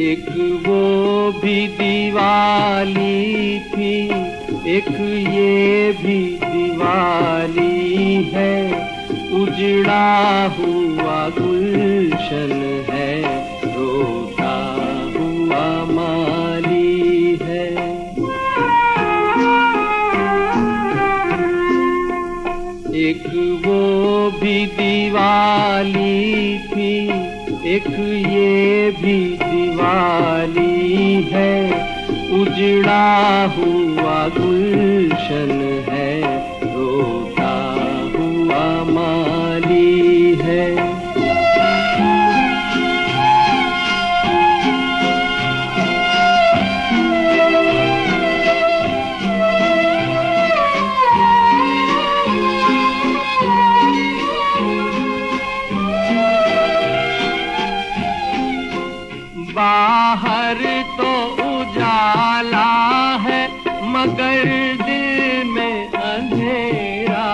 एक वो भी दिवाली थी, एक ये भी दिवाली है। उजड़ा हुआ गुलशन है, रोता हुआ माली है। एक वो भी दिवाली थी एक ये भी दिवाली है उजड़ा हुआ गुलशन है रोता मगर दिल में अंधेरा।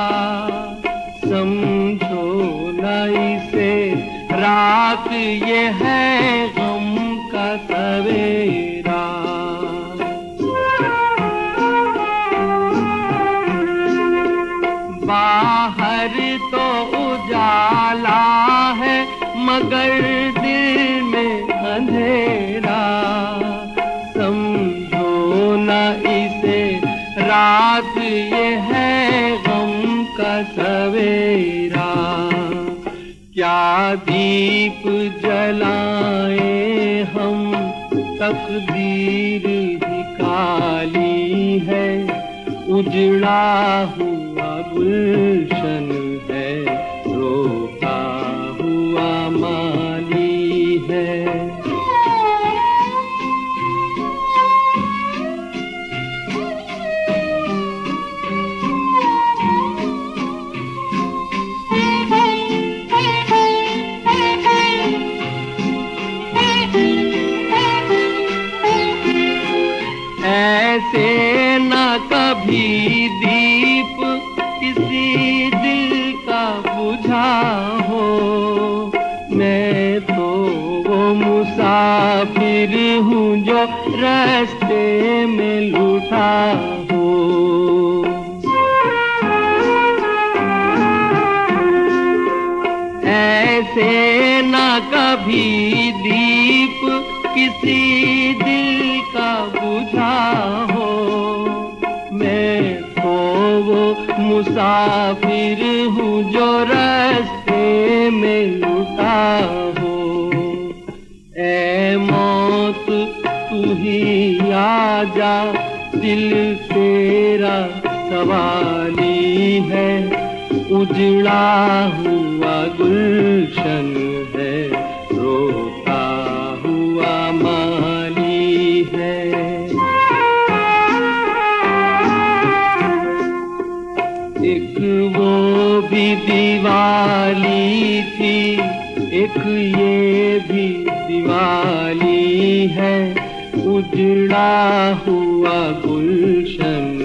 समझो न इसे रात ये है गम का सवेरा। बाहर तो उजाला है, मगर रात ये है गम का सवेरा। क्या दीप जलाए हम? तकदीर ही काली है। उजड़ा हुआ गुलशन है, रोता हुआ माली कभी दीप किसी दिल का बुझा हो। मैं तो वो मुसाफिर हूँ जो रास्ते में लूटा हो। ऐसे न कभी दीप किसी दिल का बुझा हो। मैं तो वो मुसाफिर हूँ जो रास्ते में लुटा हो। ए मौत तू ही आ जा दिल तेरा सवाली है। उजड़ा हुआ गुलशन है रोता एक वो भी दिवाली थी। एक ये भी दिवाली है। उजड़ा हुआ गुलशन